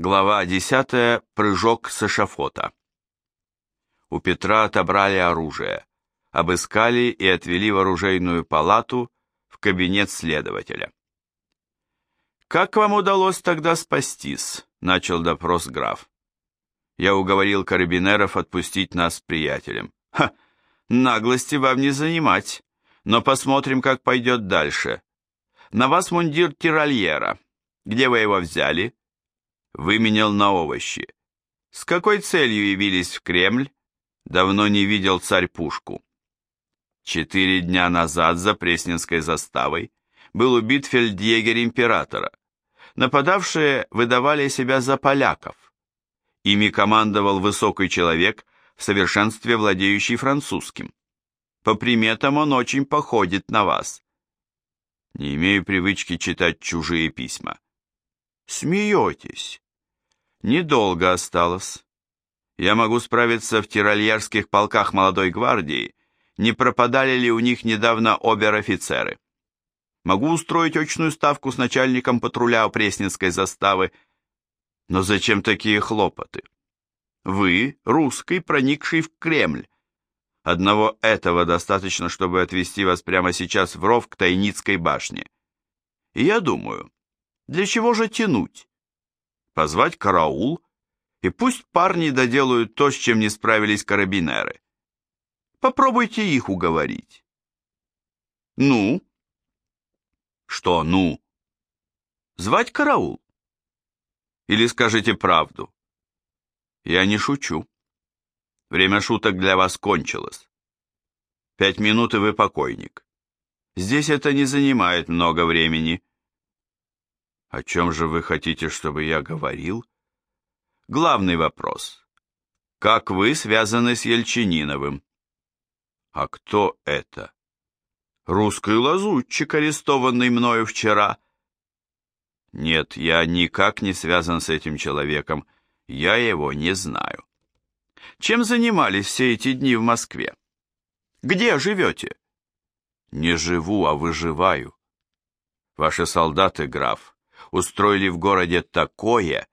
Глава 10. Прыжок с эшафота. У Петра отобрали оружие, обыскали и отвели в оружейную палату в кабинет следователя. «Как вам удалось тогда спастись?» — начал допрос граф. Я уговорил карабинеров отпустить нас с приятелем. «Ха! Наглости вам не занимать, но посмотрим, как пойдет дальше. На вас мундир тирольера. Где вы его взяли?» Выменял на овощи. С какой целью явились в Кремль? Давно не видел царь пушку. Четыре дня назад за Пресненской заставой был убит фельдъегерь императора. Нападавшие выдавали себя за поляков. Ими командовал высокий человек, в совершенстве владеющий французским. По приметам он очень походит на вас. Не имею привычки читать чужие письма. Смеетесь. Недолго осталось. Я могу справиться в тирольерских полках молодой гвардии, не пропадали ли у них недавно обер-офицеры. Могу устроить очную ставку с начальником патруля у Пресненской заставы. Но зачем такие хлопоты? Вы, русский, проникший в Кремль. Одного этого достаточно, чтобы отвезти вас прямо сейчас в ров к Тайницкой башне. И я думаю, для чего же тянуть? Позвать караул, и пусть парни доделают то, с чем не справились карабинеры. Попробуйте их уговорить. Ну? Что «ну»? Звать караул? Или скажите правду? Я не шучу. Время шуток для вас кончилось. Пять минут, и вы покойник. Здесь это не занимает много времени. О чем же вы хотите, чтобы я говорил? Главный вопрос. Как вы связаны с Ельчининовым? А кто это? Русский лазутчик, арестованный мною вчера. Нет, я никак не связан с этим человеком. Я его не знаю. Чем занимались все эти дни в Москве? Где живете? Не живу, а выживаю. Ваши солдаты, граф, устроили в городе такое,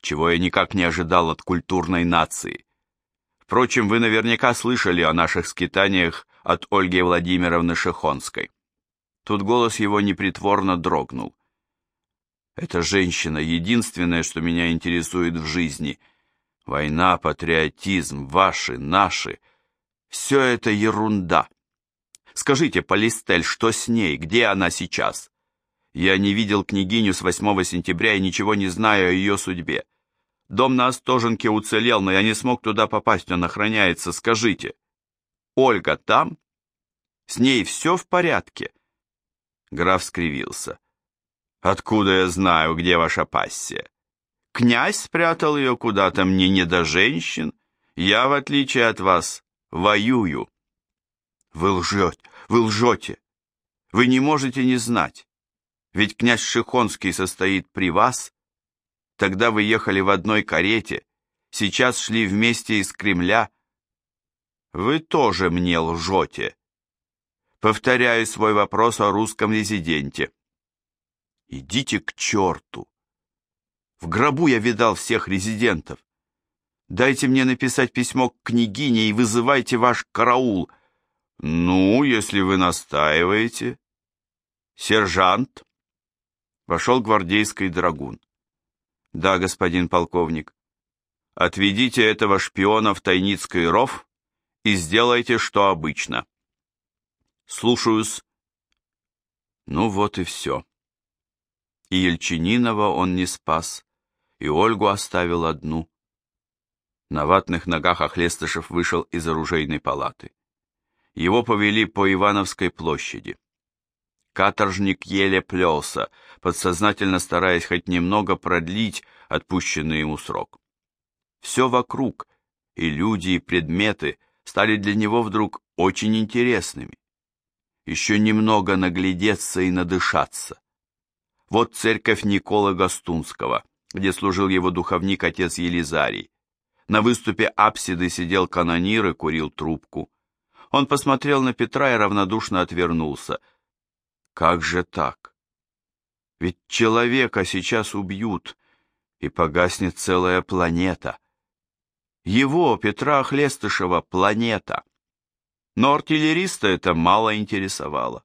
чего я никак не ожидал от культурной нации. Впрочем, вы наверняка слышали о наших скитаниях от Ольги Владимировны Шехонской. Тут голос его непритворно дрогнул. Эта женщина — единственное, что меня интересует в жизни. Война, патриотизм, ваши, наши — все это ерунда. Скажите, Полистель, что с ней, где она сейчас? Я не видел княгиню с 8 сентября и ничего не знаю о ее судьбе. Дом на Остоженке уцелел, но я не смог туда попасть, он охраняется. Скажите, Ольга там? С ней все в порядке?» Граф скривился. «Откуда я знаю, где ваша пассия? Князь спрятал ее куда-то, мне не до женщин. Я, в отличие от вас, воюю». «Вы лжете, вы лжете. Вы не можете не знать. Ведь князь Шихонский состоит при вас. Тогда вы ехали в одной карете, сейчас шли вместе из Кремля. Вы тоже мне лжете. Повторяю свой вопрос о русском резиденте. Идите к черту. В гробу я видал всех резидентов. Дайте мне написать письмо к княгине и вызывайте ваш караул. Ну, если вы настаиваете. Сержант, Вошел гвардейский драгун. «Да, господин полковник. Отведите этого шпиона в Тайницкий ров и сделайте, что обычно». «Слушаюсь». Ну вот и все. И Ельчининова он не спас, и Ольгу оставил одну. На ватных ногах Охлестышев вышел из оружейной палаты. Его повели по Ивановской площади. Каторжник еле плелся, подсознательно стараясь хоть немного продлить отпущенный ему срок. Все вокруг, и люди, и предметы, стали для него вдруг очень интересными. Еще немного наглядеться и надышаться. Вот церковь Николы Гастунского, где служил его духовник отец Елизарий. На выступе апсиды сидел канонир и курил трубку. Он посмотрел на Петра и равнодушно отвернулся – как же так? Ведь человека сейчас убьют, и погаснет целая планета. Его, Петра Хлестышева, планета. Но артиллериста это мало интересовало.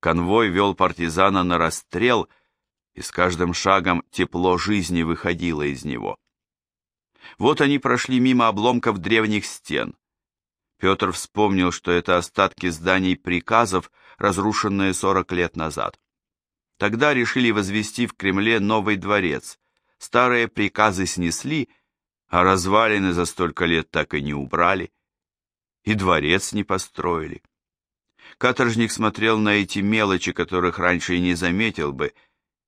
Конвой вел партизана на расстрел, и с каждым шагом тепло жизни выходило из него. Вот они прошли мимо обломков древних стен. Петр вспомнил, что это остатки зданий приказов, разрушенные 40 лет назад. Тогда решили возвести в Кремле новый дворец. Старые приказы снесли, а развалины за столько лет так и не убрали. И дворец не построили. Каторжник смотрел на эти мелочи, которых раньше и не заметил бы,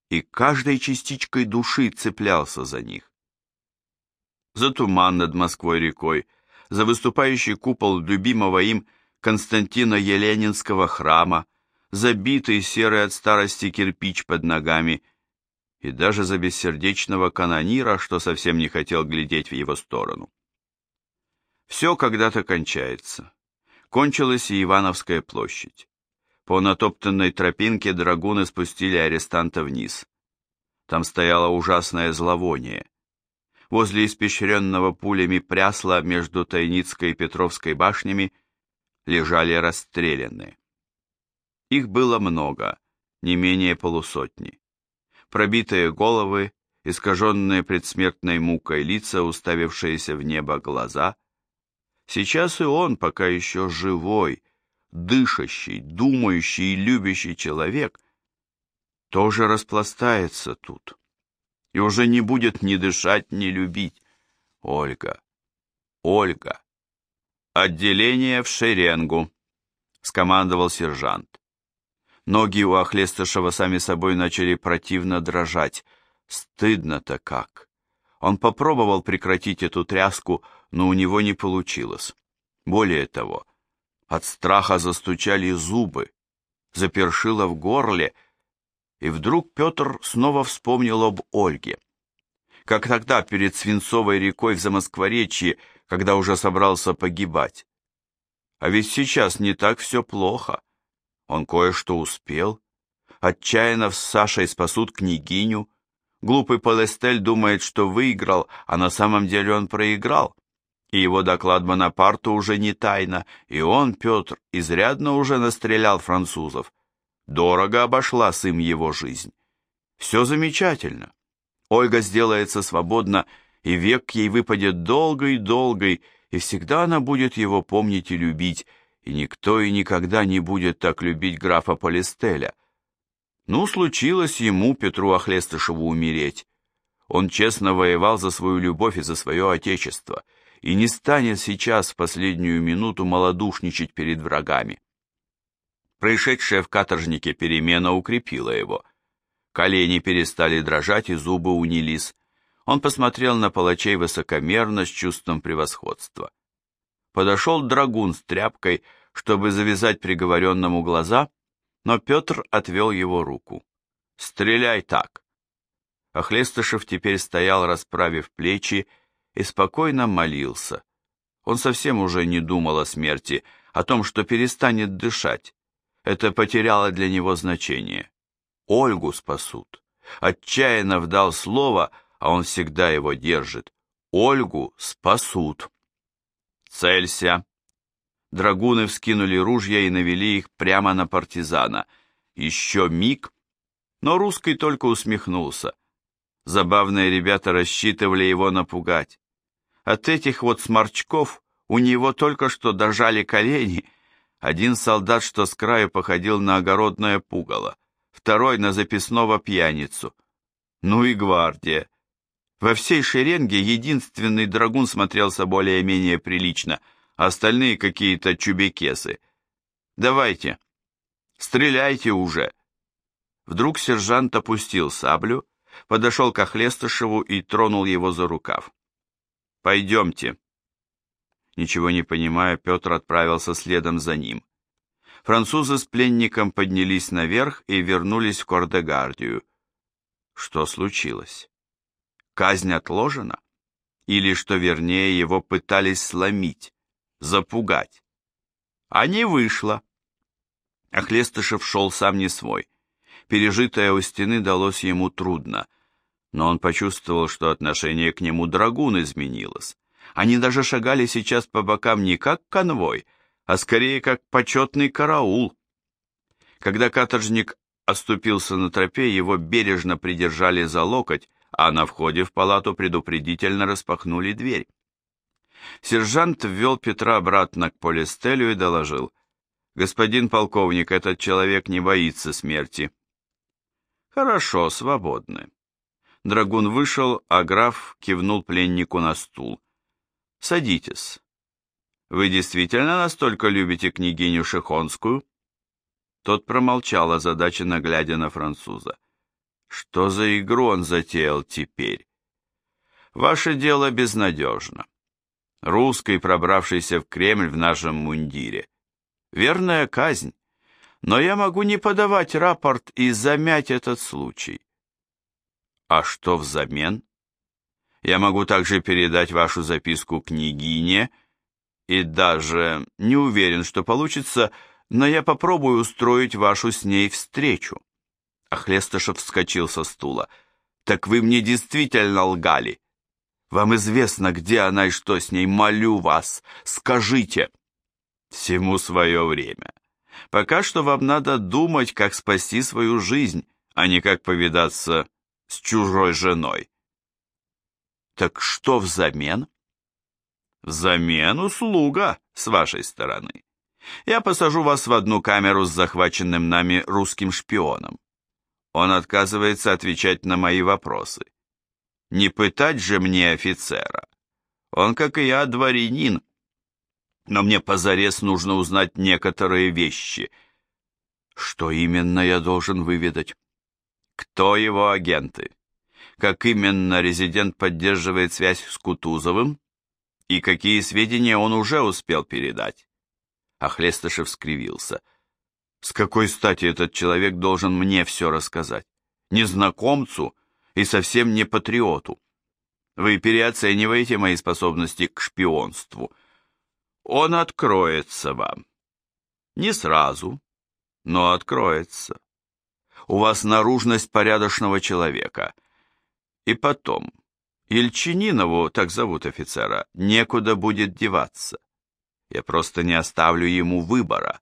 и каждой частичкой души цеплялся за них. За туман над Москвой рекой, за выступающий купол любимого им Константина Еленинского храма, забитый серый от старости кирпич под ногами, и даже за бессердечного канонира, что совсем не хотел глядеть в его сторону. Все когда-то кончается. Кончилась и Ивановская площадь. По натоптанной тропинке драгуны спустили арестанта вниз. Там стояло ужасное зловоние. Возле испещренного пулями прясла между Тайницкой и Петровской башнями лежали расстрелянные. Их было много, не менее полусотни. Пробитые головы, искаженные предсмертной мукой лица, уставившиеся в небо глаза. Сейчас и он, пока еще живой, дышащий, думающий и любящий человек, тоже распластается тут. И уже не будет ни дышать, ни любить. Ольга, Ольга. Отделение в шеренгу, скомандовал сержант. Ноги у Охлестышева сами собой начали противно дрожать. Стыдно-то как. Он попробовал прекратить эту тряску, но у него не получилось. Более того, от страха застучали зубы, запершило в горле, и вдруг Петр снова вспомнил об Ольге. Как тогда перед Свинцовой рекой в Замоскворечье, когда уже собрался погибать. А ведь сейчас не так все плохо. Он кое-что успел. Отчаянно с Сашей спасут княгиню. Глупый Полестель думает, что выиграл, а на самом деле он проиграл. И его доклад Бонапарту уже не тайна, и он, Петр, изрядно уже настрелял французов. Дорого обошлась им его жизнь. Все замечательно. Ольга сделается свободна, и век ей выпадет долгой-долгой, и всегда она будет его помнить и любить, и никто и никогда не будет так любить графа Полистеля. Ну, случилось ему, Петру Охлестышеву, умереть. Он честно воевал за свою любовь и за свое отечество, и не станет сейчас в последнюю минуту малодушничать перед врагами. Происшедшая в каторжнике перемена укрепила его. Колени перестали дрожать и зубы унились. Он посмотрел на палачей высокомерно с чувством превосходства. Подошел драгун с тряпкой, чтобы завязать приговоренному глаза, но Петр отвел его руку. «Стреляй так!» Охлестышев теперь стоял, расправив плечи, и спокойно молился. Он совсем уже не думал о смерти, о том, что перестанет дышать. Это потеряло для него значение. Ольгу спасут. Отчаянно вдал слово, а он всегда его держит. Ольгу спасут. Целься, Драгуны вскинули ружья и навели их прямо на партизана. Еще миг, но русский только усмехнулся. Забавные ребята рассчитывали его напугать. От этих вот сморчков у него только что дожали колени. Один солдат, что с краю походил на огородное пугало, второй на записного пьяницу. Ну и гвардия. Во всей шеренге единственный драгун смотрелся более-менее прилично — остальные какие-то чубекесы. Давайте, стреляйте уже. Вдруг сержант опустил саблю, подошел к Охлестышеву и тронул его за рукав. «Пойдемте». Ничего не понимая, Петр отправился следом за ним. Французы с пленником поднялись наверх и вернулись в Кордегардию. Что случилось? Казнь отложена? Или, что вернее, его пытались сломить? запугать. А не вышло. Охлестышев шел сам не свой. Пережитое у стены далось ему трудно. Но он почувствовал, что отношение к нему драгун изменилось. Они даже шагали сейчас по бокам не как конвой, а скорее как почетный караул. Когда каторжник оступился на тропе, его бережно придержали за локоть, а на входе в палату предупредительно распахнули дверь. Сержант ввел Петра обратно к Полистелю и доложил. «Господин полковник, этот человек не боится смерти». «Хорошо, свободны». Драгун вышел, а граф кивнул пленнику на стул. «Садитесь. Вы действительно настолько любите княгиню Шихонскую?» Тот промолчал, озадаченно глядя на француза. «Что за игру он затеял теперь?» «Ваше дело безнадежно. Русский, пробравшийся в Кремль в нашем мундире. Верная казнь. Но я могу не подавать рапорт и замять этот случай. А что взамен? Я могу также передать вашу записку княгине, и даже не уверен, что получится, но я попробую устроить вашу с ней встречу. Ахлестышев вскочил со стула. Так вы мне действительно лгали. Вам известно, где она и что с ней, молю вас, скажите. Всему свое время. Пока что вам надо думать, как спасти свою жизнь, а не как повидаться с чужой женой. Так что взамен? Взамен услуга с вашей стороны. Я посажу вас в одну камеру с захваченным нами русским шпионом. Он отказывается отвечать на мои вопросы. Не пытать же мне офицера. Он, как и я, дворянин. Но мне позарез нужно узнать некоторые вещи. Что именно я должен выведать? Кто его агенты? Как именно резидент поддерживает связь с Кутузовым? И какие сведения он уже успел передать? Ахлестышев скривился. С какой стати этот человек должен мне все рассказать? Незнакомцу и совсем не патриоту. Вы переоцениваете мои способности к шпионству. Он откроется вам. Не сразу, но откроется. У вас наружность порядочного человека. И потом, Ельчининову, так зовут офицера, некуда будет деваться. Я просто не оставлю ему выбора.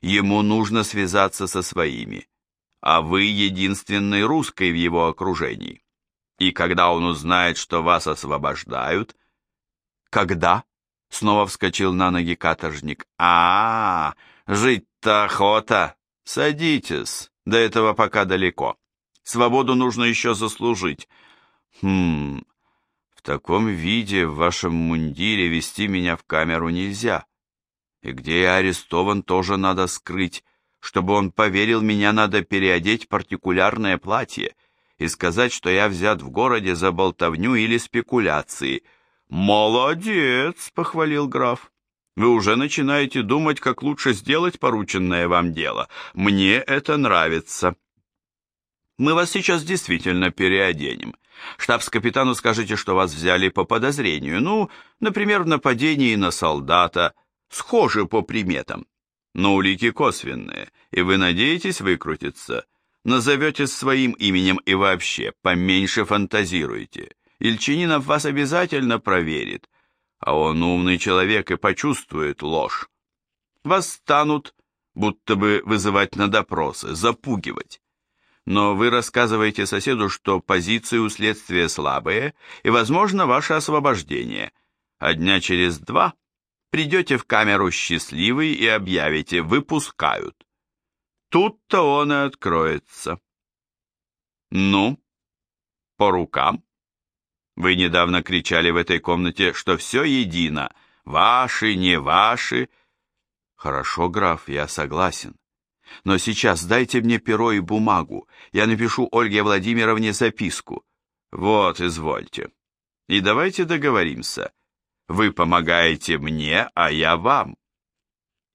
Ему нужно связаться со своими. А вы единственный русский в его окружении. И когда он узнает, что вас освобождают... Когда? Снова вскочил на ноги каторжник. а, -а, -а жить-то охота. Садитесь. До этого пока далеко. Свободу нужно еще заслужить. Хм, в таком виде, в вашем мундире, вести меня в камеру нельзя. И где я арестован, тоже надо скрыть. Чтобы он поверил, меня надо переодеть в партикулярное платье и сказать, что я взят в городе за болтовню или спекуляции. «Молодец!» — похвалил граф. Вы уже начинаете думать, как лучше сделать порученное вам дело. Мне это нравится. Мы вас сейчас действительно переоденем. Штабс-капитану скажите, что вас взяли по подозрению. Ну, например, в нападении на солдата. Схожи по приметам. Но улики косвенные, и вы надеетесь выкрутиться. Назовете своим именем и вообще поменьше фантазируйте. Ильчининов вас обязательно проверит а он умный человек и почувствует ложь. Вас станут, будто бы вызывать на допросы, запугивать. Но вы рассказываете соседу, что позиции у следствия слабые, и, возможно, ваше освобождение. А дня через два придете в камеру счастливый и объявите «выпускают». Тут-то он и откроется. Ну, по рукам. Вы недавно кричали в этой комнате, что все едино. Ваши, не ваши. Хорошо, граф, я согласен. Но сейчас дайте мне перо и бумагу. Я напишу Ольге Владимировне записку. Вот, извольте. И давайте договоримся. Вы помогаете мне, а я вам.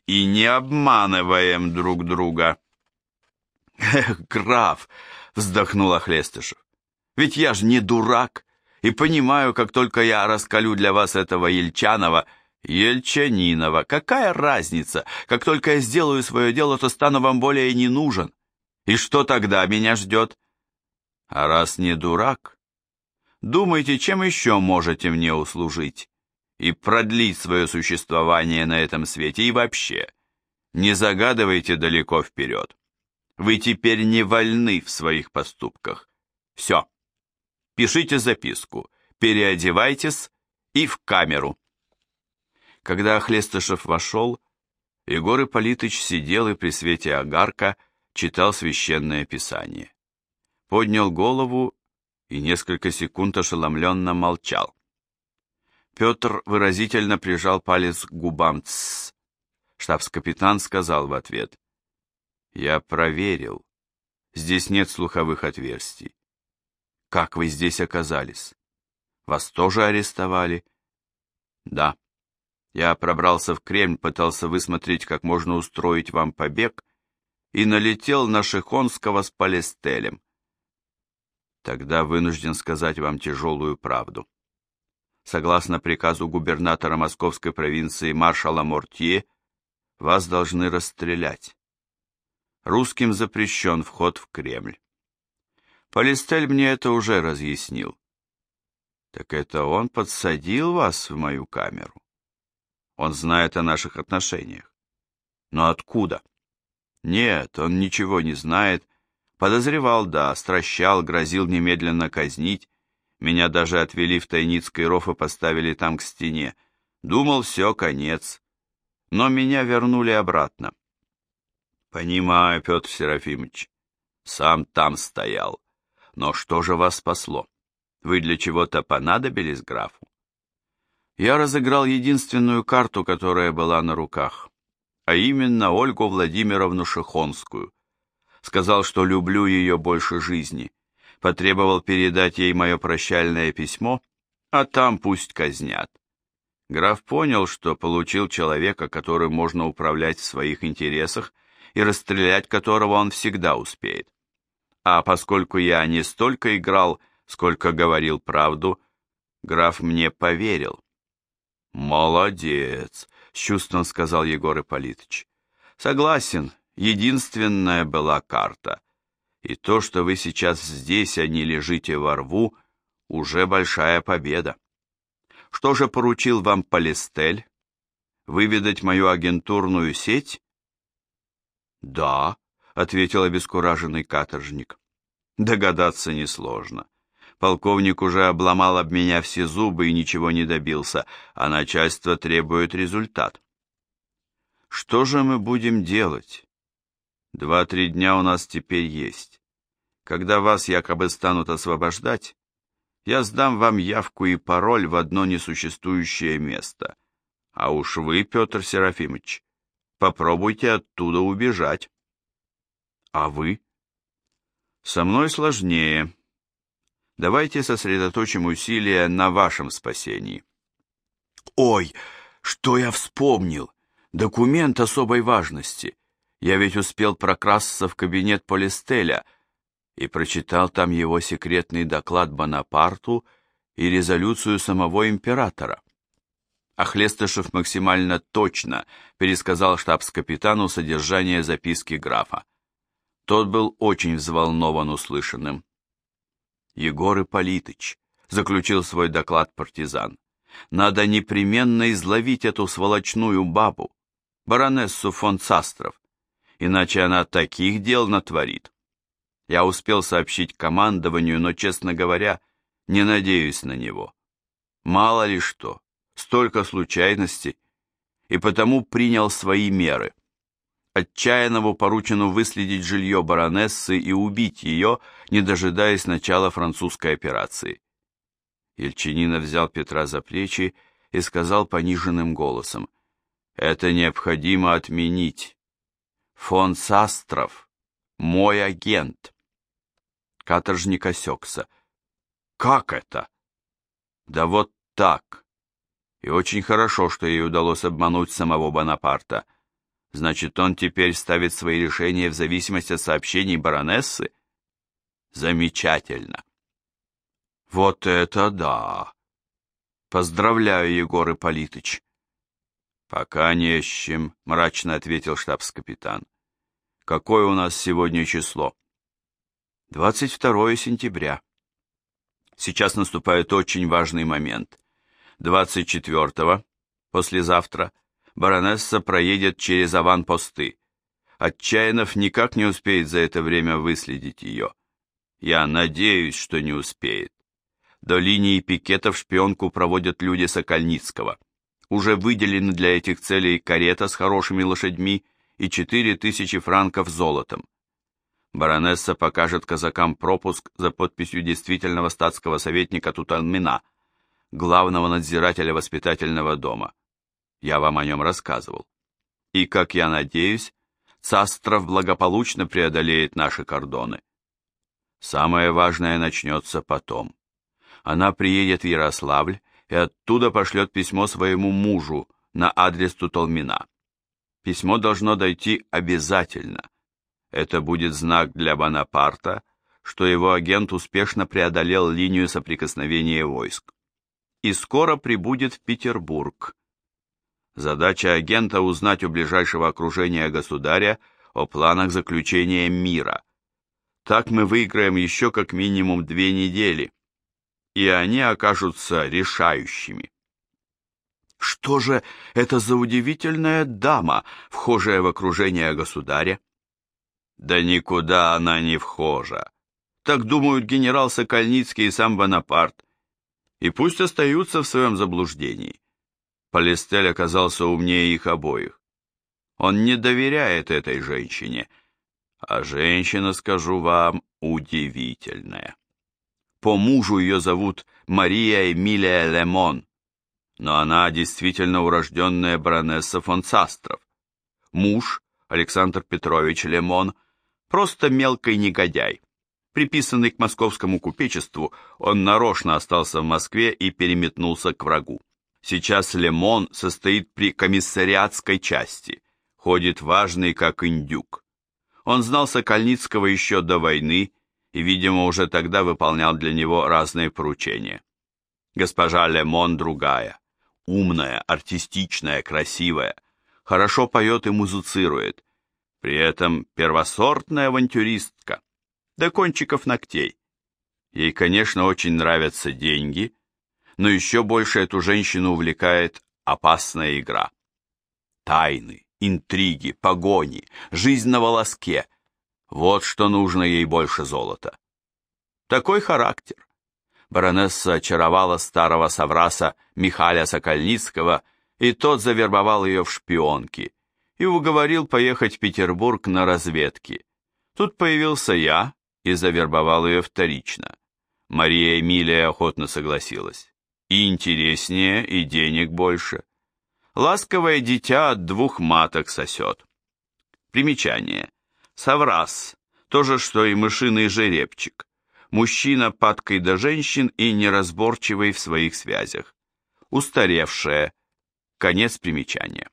И не обманываем друг друга. Эх, граф, вздохнул Охлестышев. Ведь я ж не дурак и понимаю, как только я раскалю для вас этого Ельчанова, Ельчанинова, какая разница? Как только я сделаю свое дело, то стану вам более не нужен. И что тогда меня ждет? А раз не дурак, Думайте, чем еще можете мне услужить и продлить свое существование на этом свете и вообще. Не загадывайте далеко вперед. Вы теперь не вольны в своих поступках. Все. Пишите записку, переодевайтесь и в камеру. Когда Хлестышев вошел, Егор Ипполитыч сидел и при свете огарка читал священное писание. Поднял голову и несколько секунд ошеломленно молчал. Петр выразительно прижал палец к губам. Штабс-капитан сказал в ответ. «Я проверил. Здесь нет слуховых отверстий. Как вы здесь оказались? Вас тоже арестовали?» «Да. Я пробрался в Кремль, пытался высмотреть, как можно устроить вам побег, и налетел на Шихонского с Палестелем. Тогда вынужден сказать вам тяжелую правду согласно приказу губернатора Московской провинции маршала Мортье, вас должны расстрелять. Русским запрещен вход в Кремль. Полистель мне это уже разъяснил. Так это он подсадил вас в мою камеру? Он знает о наших отношениях. Но откуда? Нет, он ничего не знает. Подозревал, да, стращал, грозил немедленно казнить, меня даже отвели в Тайницкий ров и поставили там к стене. Думал, все, конец. Но меня вернули обратно. Понимаю, Петр Серафимович. Сам там стоял. Но что же вас спасло? Вы для чего-то понадобились графу? Я разыграл единственную карту, которая была на руках, а именно Ольгу Владимировну Шихонскую. Сказал, что люблю ее больше жизни потребовал передать ей мое прощальное письмо, а там пусть казнят. Граф понял, что получил человека, которым можно управлять в своих интересах и расстрелять которого он всегда успеет. А поскольку я не столько играл, сколько говорил правду, граф мне поверил. «Молодец», — с чувством сказал Егор Ипполитович. «Согласен, единственная была карта. И то, что вы сейчас здесь, а не лежите во рву, уже большая победа. Что же поручил вам Палестель? Выведать мою агентурную сеть? Да, ответил обескураженный каторжник. Догадаться несложно. Полковник уже обломал об меня все зубы и ничего не добился, а начальство требует результат. Что же мы будем делать? Два-три дня у нас теперь есть. Когда вас якобы станут освобождать, я сдам вам явку и пароль в одно несуществующее место. А уж вы, Петр Серафимович, попробуйте оттуда убежать. А вы? Со мной сложнее. Давайте сосредоточим усилия на вашем спасении. Ой, что я вспомнил! Документ особой важности. Я ведь успел прокрасться в кабинет Полистеля и прочитал там его секретный доклад Бонапарту и резолюцию самого императора. Ахлестышев максимально точно пересказал штабс-капитану содержание записки графа. Тот был очень взволнован услышанным. Егор Ипполитыч, заключил свой доклад партизан, надо непременно изловить эту сволочную бабу, баронессу фон Цастров, иначе она таких дел натворит. Я успел сообщить командованию, но, честно говоря, не надеюсь на него. Мало ли что, столько случайностей, и потому принял свои меры. Отчаянному поручено выследить жилье баронессы и убить ее, не дожидаясь начала французской операции. Ельчинина взял Петра за плечи и сказал пониженным голосом, «Это необходимо отменить. Фон Састров, мой агент. Каторжник осекся. Как это? Да вот так. И очень хорошо, что ей удалось обмануть самого Бонапарта. Значит, он теперь ставит свои решения в зависимости от сообщений баронессы? Замечательно. Вот это да! Поздравляю, Егор Ипполитыч. «Пока не с чем», — мрачно ответил штабс-капитан. «Какое у нас сегодня число?» «22 сентября». Сейчас наступает очень важный момент. 24-го, послезавтра, баронесса проедет через аванпосты. Отчаянов никак не успеет за это время выследить ее. Я надеюсь, что не успеет. До линии пикетов шпионку проводят люди Сокольницкого. Уже выделены для этих целей карета с хорошими лошадьми и четыре тысячи франков золотом. Баронесса покажет казакам пропуск за подписью действительного статского советника Туталмина, главного надзирателя воспитательного дома. Я вам о нем рассказывал. И, как я надеюсь, Цастров благополучно преодолеет наши кордоны. Самое важное начнется потом. Она приедет в Ярославль и оттуда пошлет письмо своему мужу на адрес Тутолмина. Письмо должно дойти обязательно. Это будет знак для Бонапарта, что его агент успешно преодолел линию соприкосновения войск. И скоро прибудет в Петербург. Задача агента узнать у ближайшего окружения государя о планах заключения мира. Так мы выиграем еще как минимум две недели, и они окажутся решающими. Что же это за удивительная дама, вхожая в окружение государя? Да никуда она не вхожа. Так думают генерал Сокольницкий и сам Бонапарт. И пусть остаются в своем заблуждении. Полистель оказался умнее их обоих. Он не доверяет этой женщине, а женщина, скажу вам, удивительная. По мужу ее зовут Мария Эмилия Лемон, но она действительно урожденная баронесса фон Састров. Муж, Александр Петрович Лемон, просто мелкий негодяй. Приписанный к московскому купечеству, он нарочно остался в Москве и переметнулся к врагу. Сейчас Лемон состоит при комиссариатской части, ходит важный, как индюк. Он знал Сокольницкого еще до войны и, видимо, уже тогда выполнял для него разные поручения. Госпожа Лемон другая, умная, артистичная, красивая, хорошо поет и музыцирует, при этом первосортная авантюристка, до кончиков ногтей. Ей, конечно, очень нравятся деньги, но еще больше эту женщину увлекает опасная игра. Тайны, интриги, погони, жизнь на волоске. Вот что нужно ей больше золота. Такой характер. Баронесса очаровала старого совраса Михаля Сокольницкого, и тот завербовал ее в шпионки и уговорил поехать в Петербург на разведки. Тут появился я и завербовал ее вторично. Мария Эмилия охотно согласилась. И интереснее, и денег больше. Ласковое дитя от двух маток сосет. Примечание. Саврас. То же, что и мышиный жеребчик. Мужчина падкой до женщин и неразборчивый в своих связях. Устаревшая. Конец примечания.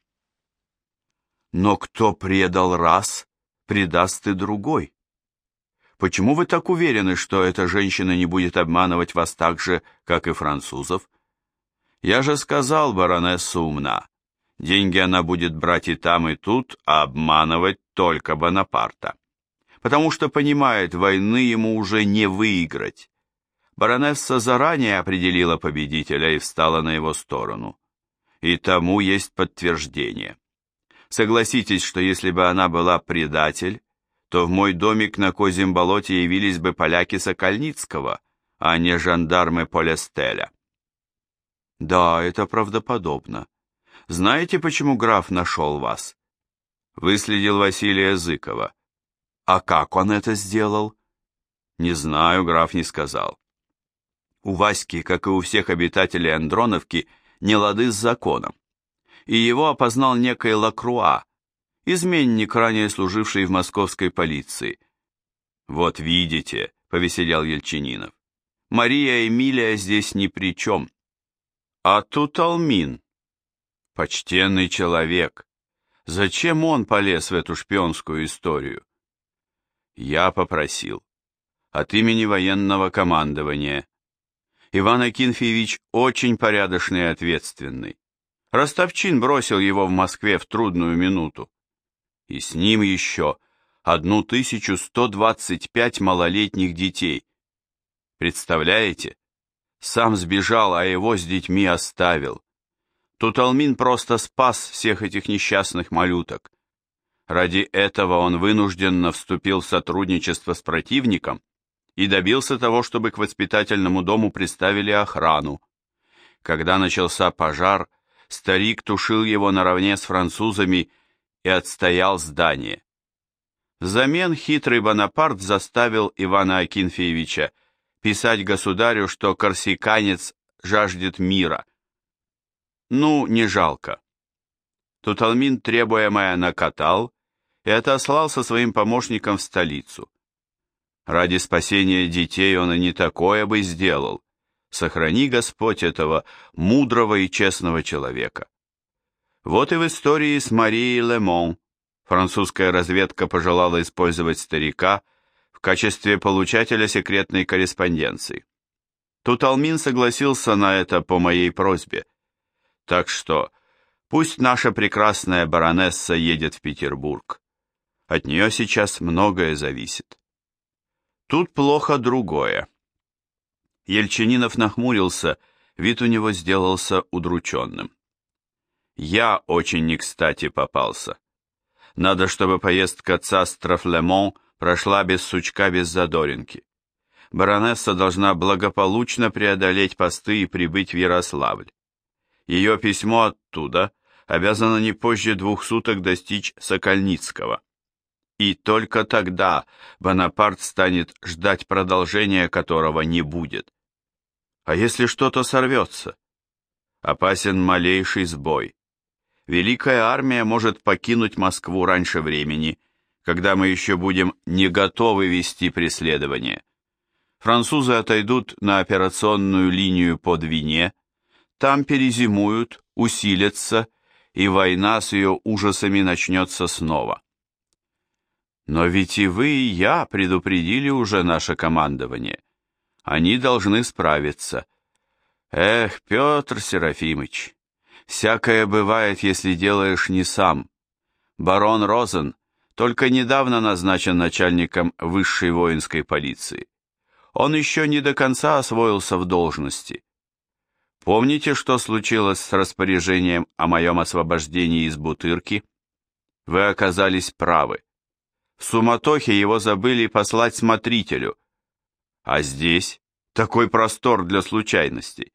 Но кто предал раз, предаст и другой. Почему вы так уверены, что эта женщина не будет обманывать вас так же, как и французов? Я же сказал, баронесса умна. Деньги она будет брать и там, и тут, а обманывать только Бонапарта. Потому что понимает, войны ему уже не выиграть. Баронесса заранее определила победителя и встала на его сторону. И тому есть подтверждение. Согласитесь, что если бы она была предатель, то в мой домик на Козьем болоте явились бы поляки Сокольницкого, а не жандармы Полестеля. Да, это правдоподобно. Знаете, почему граф нашел вас? Выследил Василия Зыкова. А как он это сделал? Не знаю, граф не сказал. У Васьки, как и у всех обитателей Андроновки, не лады с законом. И его опознал некий Лакруа, изменник, ранее служивший в московской полиции. «Вот видите», — повеселял Ельчининов, — «Мария Эмилия здесь ни при чем. А тут Алмин, Почтенный человек. Зачем он полез в эту шпионскую историю? Я попросил. От имени военного командования. Иван Акинфеевич очень порядочный и ответственный. Ростовчин бросил его в Москве в трудную минуту. И с ним еще одну тысячу сто двадцать пять малолетних детей. Представляете? Сам сбежал, а его с детьми оставил. Туталмин просто спас всех этих несчастных малюток. Ради этого он вынужденно вступил в сотрудничество с противником и добился того, чтобы к воспитательному дому приставили охрану. Когда начался пожар, старик тушил его наравне с французами и отстоял здание. Взамен хитрый Бонапарт заставил Ивана Акинфеевича писать государю, что корсиканец жаждет мира. Ну, не жалко. Туталмин требуемое накатал и отослал со своим помощником в столицу. Ради спасения детей он и не такое бы сделал. Сохрани Господь этого мудрого и честного человека. Вот и в истории с Марией Лемон французская разведка пожелала использовать старика в качестве получателя секретной корреспонденции. Туталмин согласился на это по моей просьбе. Так что пусть наша прекрасная баронесса едет в Петербург. От нее сейчас многое зависит. Тут плохо другое. Ельчининов нахмурился, вид у него сделался удрученным. Я очень не кстати попался. Надо, чтобы поездка цастров Лемон прошла без сучка, без задоринки. Баронесса должна благополучно преодолеть посты и прибыть в Ярославль. Ее письмо оттуда обязано не позже двух суток достичь Сокольницкого. И только тогда Бонапарт станет ждать продолжения, которого не будет. А если что-то сорвется? Опасен малейший сбой. Великая армия может покинуть Москву раньше времени, когда мы еще будем не готовы вести преследование. Французы отойдут на операционную линию под Вине, там перезимуют, усилятся, и война с ее ужасами начнется снова. Но ведь и вы, и я предупредили уже наше командование. Они должны справиться. Эх, Петр Серафимыч, всякое бывает, если делаешь не сам. Барон Розен только недавно назначен начальником высшей воинской полиции. Он еще не до конца освоился в должности. Помните, что случилось с распоряжением о моем освобождении из Бутырки? Вы оказались правы. В суматохе его забыли послать смотрителю. А здесь такой простор для случайностей.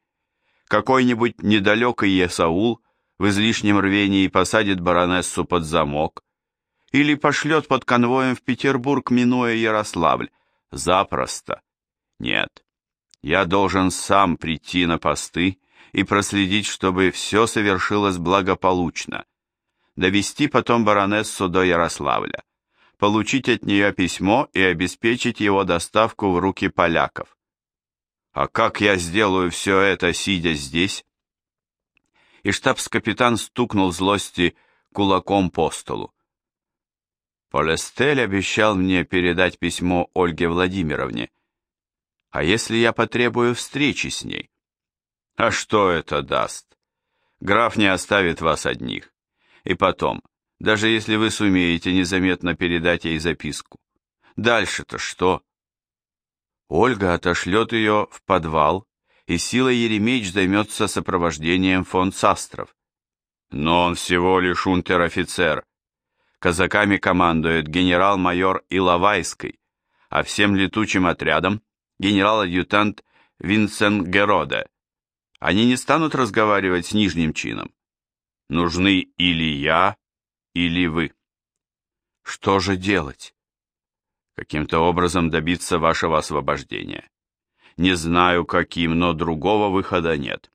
Какой-нибудь недалекий Есаул в излишнем рвении посадит баронессу под замок или пошлет под конвоем в Петербург, минуя Ярославль. Запросто. Нет, я должен сам прийти на посты и проследить, чтобы все совершилось благополучно. Довести потом баронессу до Ярославля получить от нее письмо и обеспечить его доставку в руки поляков. А как я сделаю все это, сидя здесь? И штабс-капитан стукнул злости кулаком по столу. Полестель обещал мне передать письмо Ольге Владимировне. А если я потребую встречи с ней? А что это даст? Граф не оставит вас одних. И потом, даже если вы сумеете незаметно передать ей записку. Дальше-то что? Ольга отошлет ее в подвал, и Сила Еремеич займется сопровождением фон Састров. Но он всего лишь унтер-офицер. Казаками командует генерал-майор Иловайский, а всем летучим отрядом генерал-адъютант Винсент Героде. Они не станут разговаривать с нижним чином. Нужны или я, или вы. Что же делать? Каким-то образом добиться вашего освобождения. Не знаю каким, но другого выхода нет.